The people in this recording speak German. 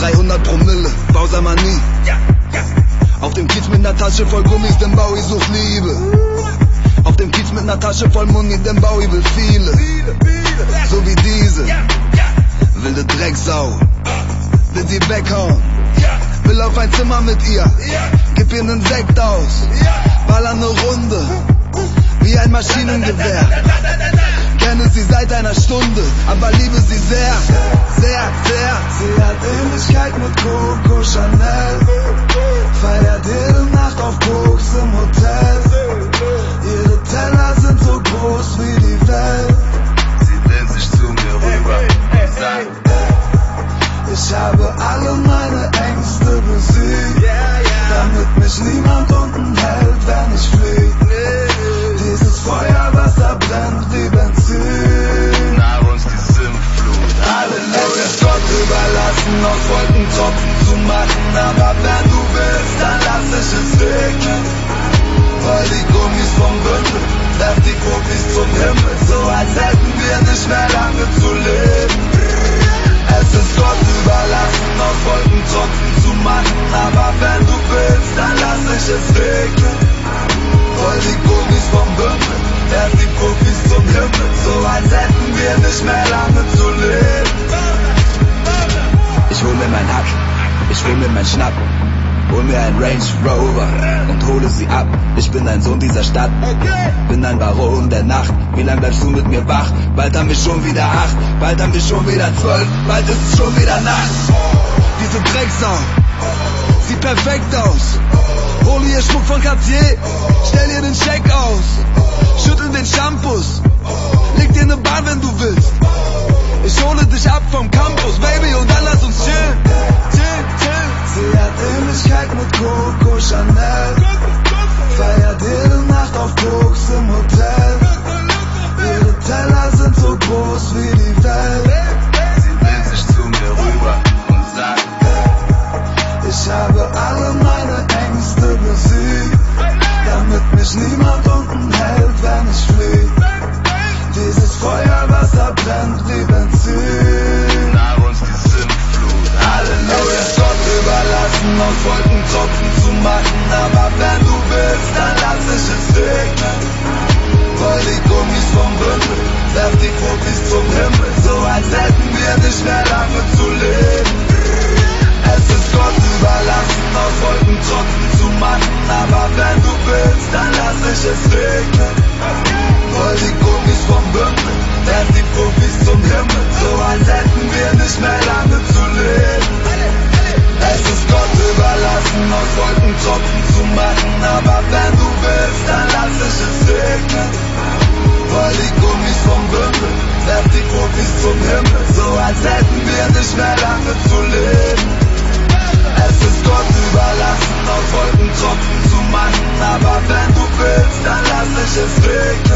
300 Promille, Bausamer nie. Auf dem Kiez mit ner Tasche voll Gummis, denn Bowie sucht Liebe. Auf dem Kiez mit ner Tasche voll Muni, denn Bowie will viele. So wie diese. Wilde Drecksau. Will sie weghauen. Will auf ein Zimmer mit ihr. Gib ihr nen Sekt aus. Baller ne Runde. Wie ein Maschinengewehr. Kenne sie seit einer Stunde, aber liebe sie sehr, sehr, sehr. Sie hat Ähnlichkeit mit Coco Chanel. Überlassen, aus Wolken Tropfen zu machen, aber wenn du willst, dann lass ich es regnen. Weil die Gummis vom Bündel, werf die Profis zum Himmel, so als hätten wir nicht mehr lange zu leben. Ich hol mir mein Schnapp. Hol mir ein Range Rover und hole sie ab. Ich bin ein Sohn dieser Stadt, bin ein Baron der Nacht. Wie lang bleibst du mit mir wach? Bald haben wir schon wieder acht, bald haben wir schon wieder zwölf, bald ist es schon wieder Nacht. Diese Drecksau sieht perfekt aus. Hol ihr Schmuck von Cartier, stell ihr den Scheck aus. Schüttel den Shampoos, leg dir ne Bahn, wenn du willst. Ich hole dich ab vom Campus, Baby, und dann lass uns chillen. Chill, chill. Sie hat Ähnlichkeit mit Coco Chanel. Aus Wolken Tropfen zu machen. Aber wenn du willst, dann lass ich es regnen. Weil die Gummis vom Bündel, werf die Profis zum Himmel. So als hätten wir nicht mehr lange zu leben. Es ist Gott Tropfen zu machen. Aber wenn du willst, dann lass ich es regnen. Weil die Gummis vom Bündel, werf die Profis zum Himmel. So als hätten wir nicht mehr lange zu leben. Es ist Gott überlassen, aus Wolken Tropfen zu machen. Aber wenn du willst, dann lass ich es regnen.